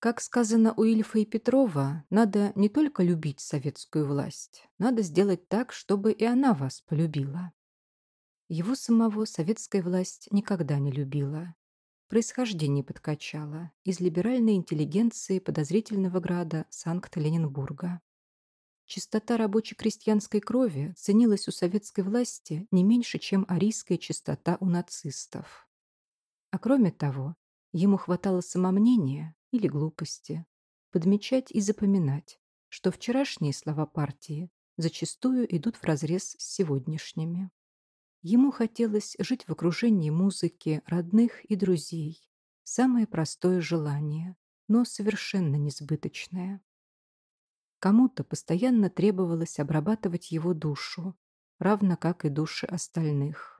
Как сказано у Ильфа и Петрова, надо не только любить советскую власть, надо сделать так, чтобы и она вас полюбила. Его самого советская власть никогда не любила. Происхождение подкачало из либеральной интеллигенции подозрительного града Санкт-Ленинбурга. Чистота рабоче-крестьянской крови ценилась у советской власти не меньше, чем арийская чистота у нацистов. А кроме того, ему хватало самомнения, или глупости, подмечать и запоминать, что вчерашние слова партии зачастую идут вразрез с сегодняшними. Ему хотелось жить в окружении музыки, родных и друзей. Самое простое желание, но совершенно несбыточное. Кому-то постоянно требовалось обрабатывать его душу, равно как и души остальных.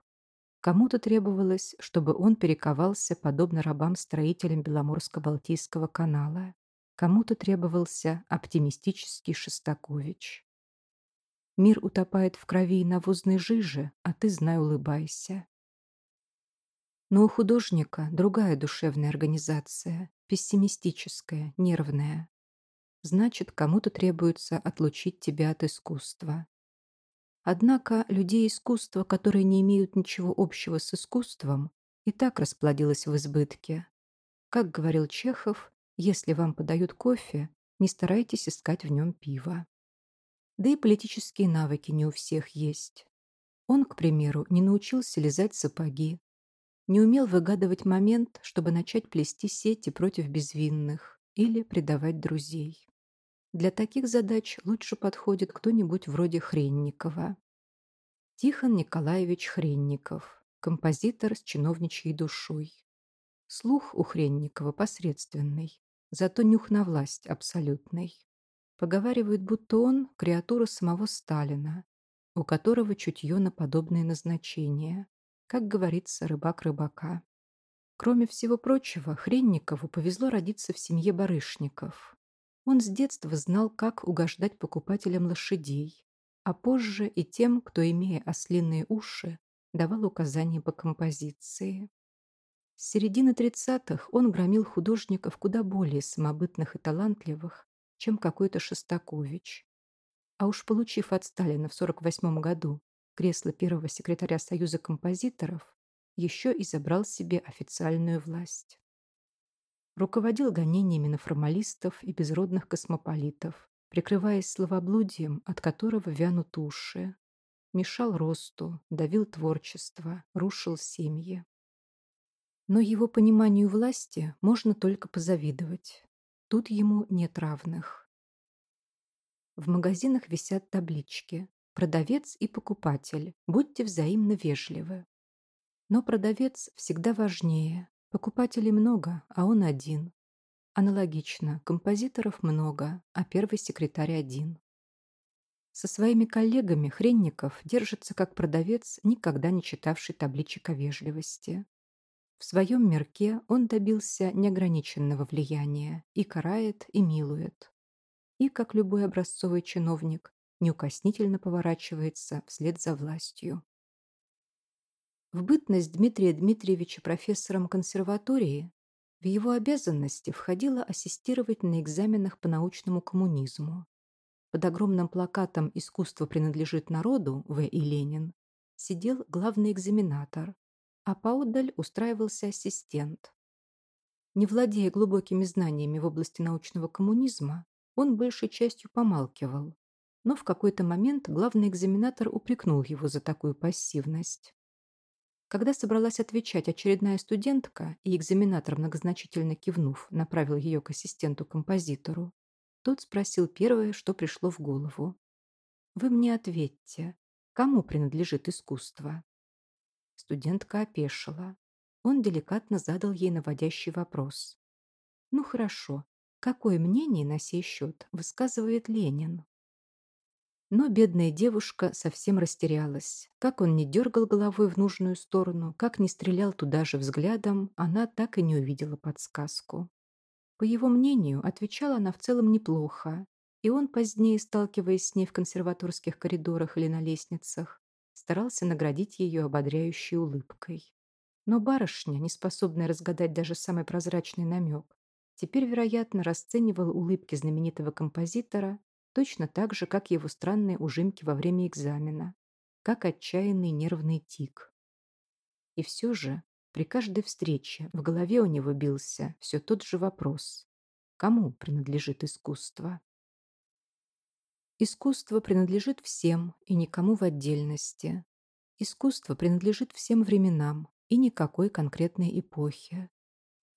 Кому-то требовалось, чтобы он перековался, подобно рабам-строителям Беломорско-Балтийского канала. Кому-то требовался оптимистический Шестакович. Мир утопает в крови и навозной жиже, а ты, знай, улыбайся. Но у художника другая душевная организация, пессимистическая, нервная. Значит, кому-то требуется отлучить тебя от искусства. Однако людей искусства, которые не имеют ничего общего с искусством, и так расплодилось в избытке. Как говорил Чехов, если вам подают кофе, не старайтесь искать в нем пиво. Да и политические навыки не у всех есть. Он, к примеру, не научился лизать сапоги, не умел выгадывать момент, чтобы начать плести сети против безвинных или предавать друзей. Для таких задач лучше подходит кто-нибудь вроде Хренникова. Тихон Николаевич Хренников, композитор с чиновничьей душой. Слух у Хренникова посредственный, зато нюх на власть абсолютный. Поговаривают, будто он – креатура самого Сталина, у которого чутье на подобные назначения, как говорится, рыбак рыбака. Кроме всего прочего, Хренникову повезло родиться в семье барышников, он с детства знал, как угождать покупателям лошадей, а позже и тем, кто, имея ослиные уши, давал указания по композиции. С середины тридцатых он громил художников куда более самобытных и талантливых, чем какой-то Шостакович. А уж получив от Сталина в 48 году кресло первого секретаря Союза композиторов, еще и забрал себе официальную власть руководил гонениями на формалистов и безродных космополитов, прикрываясь словоблудием, от которого вянут уши, мешал росту, давил творчество, рушил семьи. Но его пониманию власти можно только позавидовать. Тут ему нет равных. В магазинах висят таблички «Продавец и покупатель, будьте взаимно вежливы». Но продавец всегда важнее, Покупателей много, а он один. Аналогично, композиторов много, а первый секретарь один. Со своими коллегами Хренников держится как продавец, никогда не читавший табличек о вежливости. В своем мерке он добился неограниченного влияния и карает, и милует. И, как любой образцовый чиновник, неукоснительно поворачивается вслед за властью. В бытность Дмитрия Дмитриевича профессором консерватории в его обязанности входило ассистировать на экзаменах по научному коммунизму. Под огромным плакатом «Искусство принадлежит народу» В. И. Ленин сидел главный экзаменатор, а поодаль устраивался ассистент. Не владея глубокими знаниями в области научного коммунизма, он большей частью помалкивал, но в какой-то момент главный экзаменатор упрекнул его за такую пассивность. Когда собралась отвечать, очередная студентка и экзаменатор, многозначительно кивнув, направил ее к ассистенту-композитору. Тот спросил первое, что пришло в голову. «Вы мне ответьте, кому принадлежит искусство?» Студентка опешила. Он деликатно задал ей наводящий вопрос. «Ну хорошо, какое мнение на сей счет высказывает Ленин?» Но бедная девушка совсем растерялась. Как он не дергал головой в нужную сторону, как не стрелял туда же взглядом, она так и не увидела подсказку. По его мнению, отвечала она в целом неплохо, и он позднее, сталкиваясь с ней в консерваторских коридорах или на лестницах, старался наградить ее ободряющей улыбкой. Но барышня, не способная разгадать даже самый прозрачный намек, теперь, вероятно, расценивала улыбки знаменитого композитора точно так же, как его странные ужимки во время экзамена, как отчаянный нервный тик. И все же, при каждой встрече в голове у него бился все тот же вопрос. Кому принадлежит искусство? Искусство принадлежит всем и никому в отдельности. Искусство принадлежит всем временам и никакой конкретной эпохе.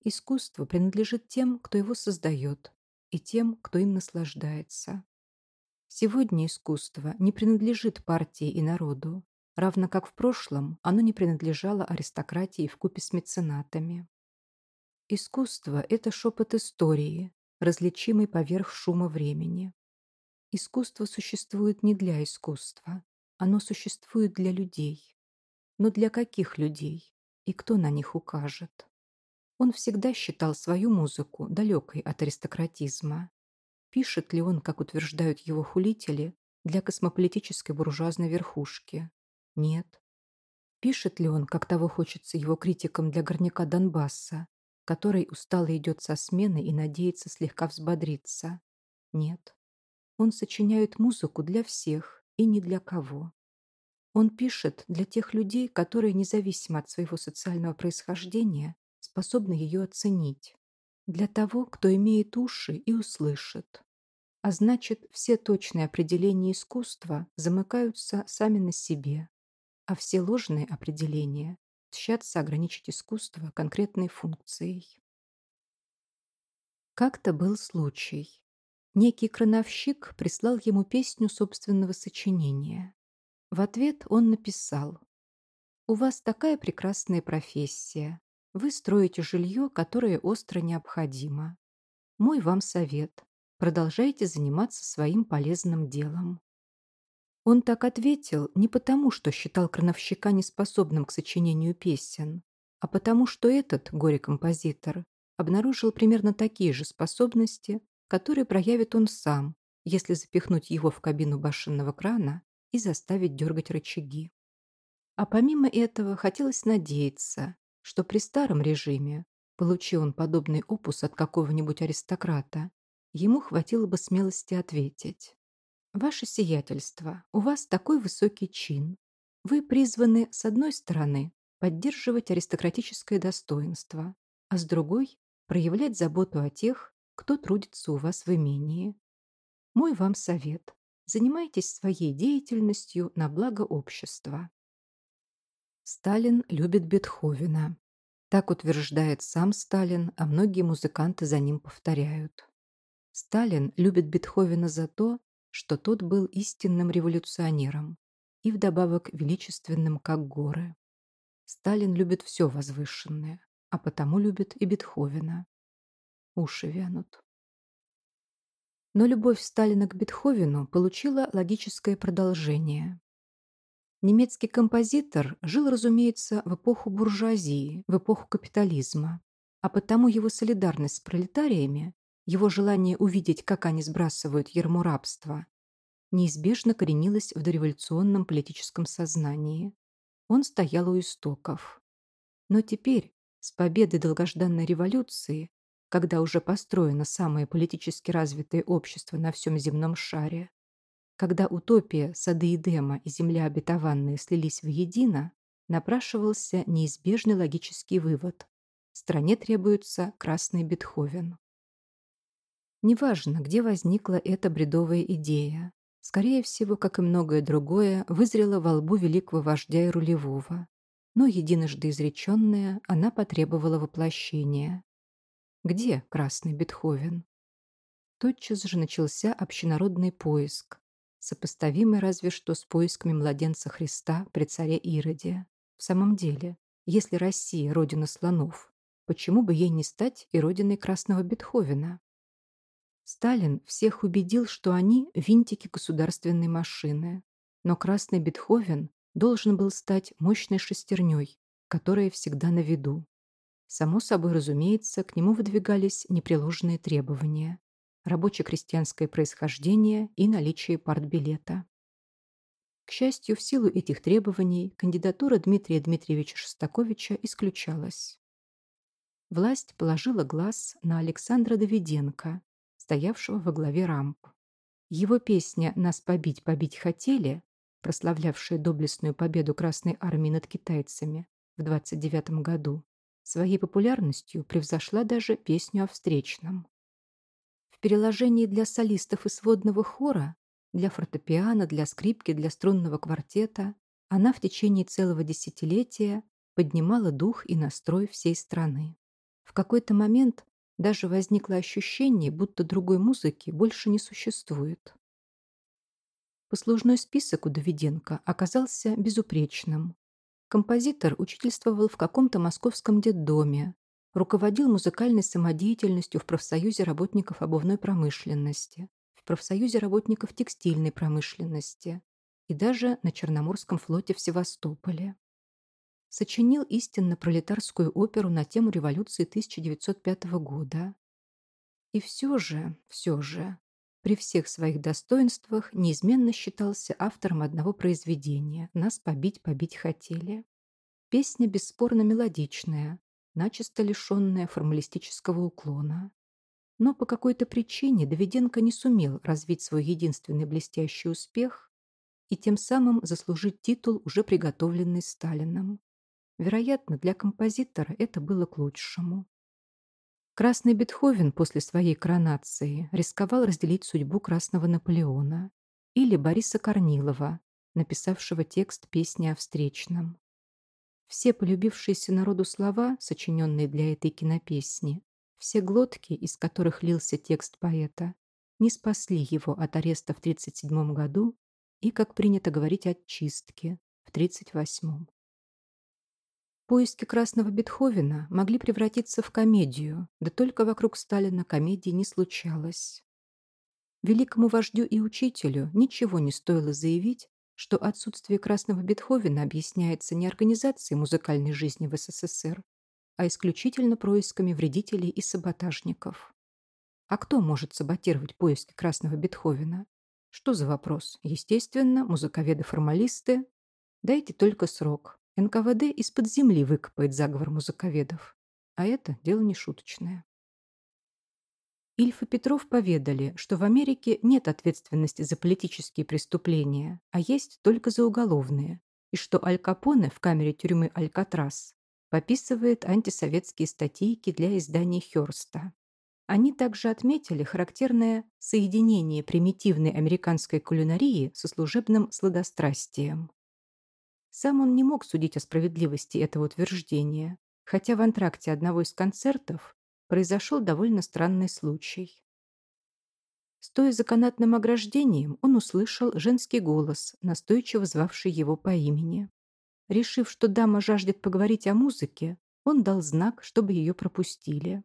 Искусство принадлежит тем, кто его создает, и тем, кто им наслаждается. Сегодня искусство не принадлежит партии и народу, равно как в прошлом оно не принадлежало аристократии вкупе с меценатами. Искусство – это шепот истории, различимый поверх шума времени. Искусство существует не для искусства, оно существует для людей. Но для каких людей? И кто на них укажет? Он всегда считал свою музыку далекой от аристократизма. Пишет ли он, как утверждают его хулители, для космополитической буржуазной верхушки? Нет. Пишет ли он, как того хочется его критикам для горняка Донбасса, который устало идет со смены и надеется слегка взбодриться? Нет. Он сочиняет музыку для всех и ни для кого. Он пишет для тех людей, которые, независимо от своего социального происхождения, способны ее оценить, для того, кто имеет уши и услышит. А значит, все точные определения искусства замыкаются сами на себе, а все ложные определения тщатся ограничить искусство конкретной функцией. Как-то был случай. Некий крановщик прислал ему песню собственного сочинения. В ответ он написал «У вас такая прекрасная профессия. Вы строите жилье, которое остро необходимо. Мой вам совет. Продолжайте заниматься своим полезным делом. Он так ответил не потому, что считал крановщика неспособным к сочинению песен, а потому, что этот горе-композитор обнаружил примерно такие же способности, которые проявит он сам, если запихнуть его в кабину башенного крана и заставить дергать рычаги. А помимо этого хотелось надеяться, что при старом режиме, получил он подобный опус от какого-нибудь аристократа, ему хватило бы смелости ответить. «Ваше сиятельство, у вас такой высокий чин. Вы призваны, с одной стороны, поддерживать аристократическое достоинство, а с другой – проявлять заботу о тех, кто трудится у вас в имении. Мой вам совет – занимайтесь своей деятельностью на благо общества. Сталин любит Бетховена. Так утверждает сам Сталин, а многие музыканты за ним повторяют. Сталин любит Бетховена за то, что тот был истинным революционером и вдобавок величественным, как горы. Сталин любит все возвышенное, а потому любит и Бетховена. Уши вянут. Но любовь Сталина к Бетховену получила логическое продолжение. Немецкий композитор жил, разумеется, в эпоху буржуазии, в эпоху капитализма, а потому его солидарность с пролетариями, его желание увидеть, как они сбрасывают ерму рабства, неизбежно коренилось в дореволюционном политическом сознании. Он стоял у истоков. Но теперь, с победой долгожданной революции, когда уже построено самое политически развитое общество на всем земном шаре, когда утопия, сады Эдема и земля обетованные слились в едино, напрашивался неизбежный логический вывод. Стране требуется красный Бетховен. Неважно, где возникла эта бредовая идея. Скорее всего, как и многое другое, вызрела во лбу великого вождя и рулевого. Но единожды изреченная, она потребовала воплощения. Где красный Бетховен? Тотчас же начался общенародный поиск сопоставимы разве что с поисками младенца Христа при царе Ироде. В самом деле, если Россия – родина слонов, почему бы ей не стать и родиной Красного Бетховена? Сталин всех убедил, что они – винтики государственной машины. Но Красный Бетховен должен был стать мощной шестерней, которая всегда на виду. Само собой разумеется, к нему выдвигались непреложные требования рабоче-крестьянское происхождение и наличие партбилета. К счастью, в силу этих требований кандидатура Дмитрия Дмитриевича Шостаковича исключалась. Власть положила глаз на Александра Давиденко, стоявшего во главе рамп. Его песня «Нас побить, побить хотели», прославлявшая доблестную победу Красной Армии над китайцами в 1929 году, своей популярностью превзошла даже песню о встречном переложении для солистов и сводного хора, для фортепиано, для скрипки, для струнного квартета, она в течение целого десятилетия поднимала дух и настрой всей страны. В какой-то момент даже возникло ощущение, будто другой музыки больше не существует. Послужной список у Давиденко оказался безупречным. Композитор учительствовал в каком-то московском детдоме, руководил музыкальной самодеятельностью в профсоюзе работников обувной промышленности, в профсоюзе работников текстильной промышленности и даже на Черноморском флоте в Севастополе. Сочинил истинно пролетарскую оперу на тему революции 1905 года. И все же, все же, при всех своих достоинствах неизменно считался автором одного произведения «Нас побить, побить хотели». Песня бесспорно мелодичная, начисто лишенная формалистического уклона. Но по какой-то причине Давиденко не сумел развить свой единственный блестящий успех и тем самым заслужить титул, уже приготовленный Сталином. Вероятно, для композитора это было к лучшему. Красный Бетховен после своей коронации рисковал разделить судьбу Красного Наполеона или Бориса Корнилова, написавшего текст песни о встречном. Все полюбившиеся народу слова, сочиненные для этой кинопесни, все глотки, из которых лился текст поэта, не спасли его от ареста в 1937 году и, как принято говорить, от чистки в 1938. Поиски красного Бетховена могли превратиться в комедию, да только вокруг Сталина комедии не случалось. Великому вождю и учителю ничего не стоило заявить, что отсутствие красного Бетховена объясняется не организацией музыкальной жизни в СССР, а исключительно происками вредителей и саботажников. А кто может саботировать поиски красного Бетховена? Что за вопрос? Естественно, музыковеды-формалисты. Дайте только срок. НКВД из-под земли выкопает заговор музыковедов. А это дело не шуточное. Ильф и Петров поведали, что в Америке нет ответственности за политические преступления, а есть только за уголовные, и что Аль Капоне в камере тюрьмы Алькатрас пописывает антисоветские статейки для изданий Хёрста. Они также отметили характерное соединение примитивной американской кулинарии со служебным сладострастием. Сам он не мог судить о справедливости этого утверждения, хотя в антракте одного из концертов произошел довольно странный случай. Стоя за канатным ограждением, он услышал женский голос, настойчиво звавший его по имени. Решив, что дама жаждет поговорить о музыке, он дал знак, чтобы ее пропустили.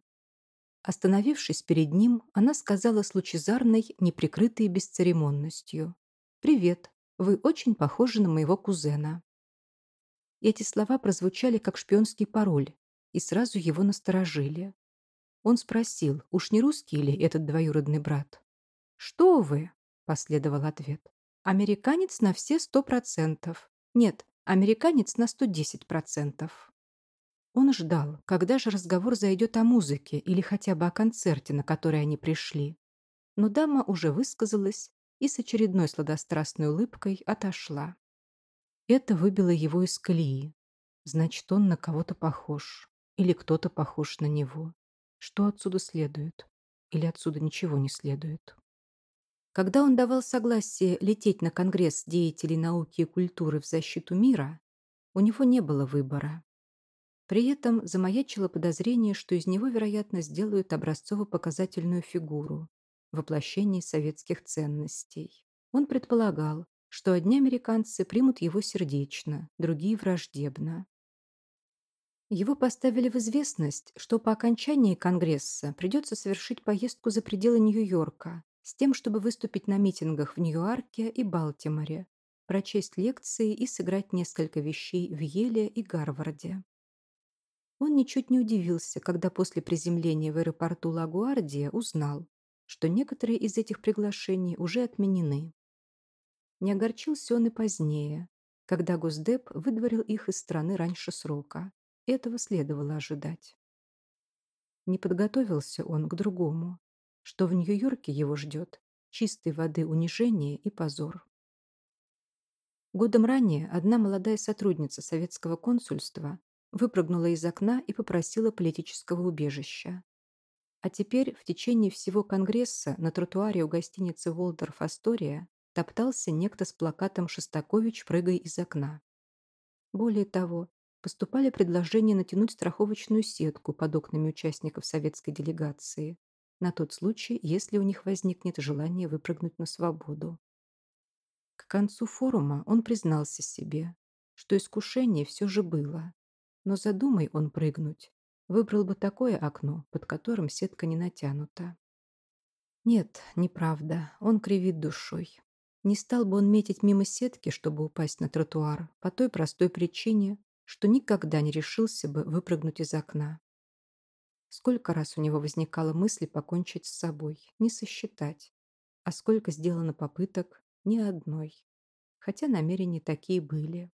Остановившись перед ним, она сказала с лучезарной, неприкрытой бесцеремонностью. «Привет, вы очень похожи на моего кузена». Эти слова прозвучали как шпионский пароль и сразу его насторожили. Он спросил, уж не русский ли этот двоюродный брат? «Что вы?» – последовал ответ. «Американец на все сто процентов. Нет, американец на сто десять процентов». Он ждал, когда же разговор зайдет о музыке или хотя бы о концерте, на который они пришли. Но дама уже высказалась и с очередной сладострастной улыбкой отошла. Это выбило его из колеи. Значит, он на кого-то похож. Или кто-то похож на него что отсюда следует, или отсюда ничего не следует. Когда он давал согласие лететь на Конгресс деятелей науки и культуры в защиту мира, у него не было выбора. При этом замаячило подозрение, что из него, вероятно, сделают образцово-показательную фигуру, воплощение советских ценностей. Он предполагал, что одни американцы примут его сердечно, другие – враждебно, его поставили в известность, что по окончании Конгресса придется совершить поездку за пределы Нью-Йорка с тем, чтобы выступить на митингах в Нью-Арке и Балтиморе, прочесть лекции и сыграть несколько вещей в Еле и Гарварде. Он ничуть не удивился, когда после приземления в аэропорту Лагуардия узнал, что некоторые из этих приглашений уже отменены. Не огорчился он и позднее, когда Госдеп выдворил их из страны раньше срока. Этого следовало ожидать. Не подготовился он к другому, что в Нью-Йорке его ждет чистой воды унижение и позор. Годом ранее одна молодая сотрудница советского консульства выпрыгнула из окна и попросила политического убежища. А теперь в течение всего Конгресса на тротуаре у гостиницы «Волдорф Астория» топтался некто с плакатом «Шостакович, прыгай из окна». Более того, поступали предложения натянуть страховочную сетку под окнами участников советской делегации на тот случай, если у них возникнет желание выпрыгнуть на свободу. К концу форума он признался себе, что искушение все же было, но задумай он прыгнуть, выбрал бы такое окно, под которым сетка не натянута. Нет, неправда, он кривит душой. Не стал бы он метить мимо сетки, чтобы упасть на тротуар, по той простой причине, что никогда не решился бы выпрыгнуть из окна. Сколько раз у него возникало мысли покончить с собой, не сосчитать, а сколько сделано попыток – ни одной, хотя намерения такие были.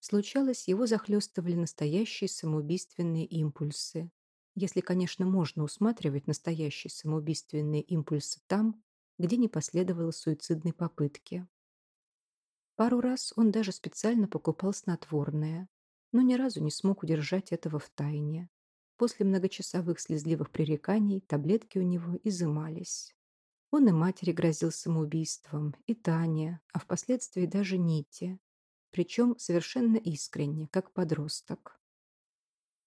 Случалось, его захлестывали настоящие самоубийственные импульсы, если, конечно, можно усматривать настоящие самоубийственные импульсы там, где не последовало суицидной попытки. Пару раз он даже специально покупал снотворное, но ни разу не смог удержать этого в тайне. После многочасовых слезливых пререканий таблетки у него изымались. Он и матери грозил самоубийством, и Тане, а впоследствии даже Ните. Причем совершенно искренне, как подросток.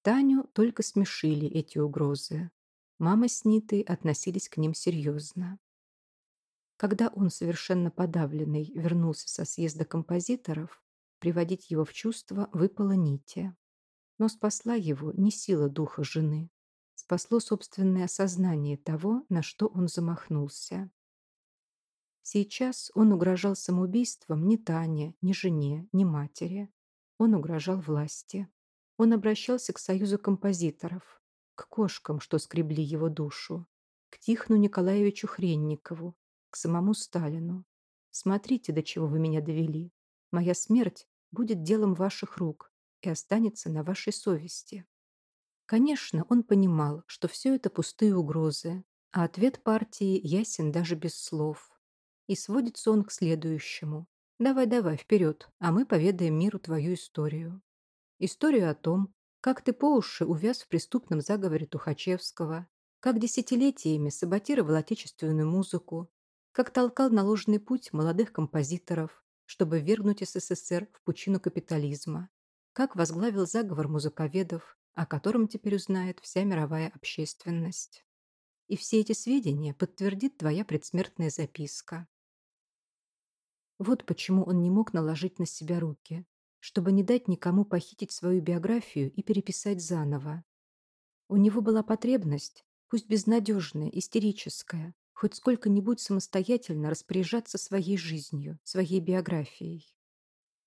Таню только смешили эти угрозы. Мама с Нитой относились к ним серьезно. Когда он совершенно подавленный вернулся со съезда композиторов, приводить его в чувство выпало нитя. Но спасла его не сила духа жены. Спасло собственное осознание того, на что он замахнулся. Сейчас он угрожал самоубийством ни Тане, ни жене, ни матери. Он угрожал власти. Он обращался к союзу композиторов, к кошкам, что скребли его душу, к Тихну Николаевичу Хренникову, к самому Сталину. Смотрите, до чего вы меня довели. Моя смерть будет делом ваших рук и останется на вашей совести. Конечно, он понимал, что все это пустые угрозы, а ответ партии ясен даже без слов. И сводится он к следующему. «Давай-давай, вперед, а мы поведаем миру твою историю». Историю о том, как ты по уши увяз в преступном заговоре Тухачевского, как десятилетиями саботировал отечественную музыку, как толкал на ложный путь молодых композиторов, чтобы вернуть СССР в пучину капитализма, как возглавил заговор музыковедов, о котором теперь узнает вся мировая общественность. И все эти сведения подтвердит твоя предсмертная записка. Вот почему он не мог наложить на себя руки, чтобы не дать никому похитить свою биографию и переписать заново. У него была потребность, пусть безнадежная, истерическая, хоть сколько-нибудь самостоятельно распоряжаться своей жизнью, своей биографией.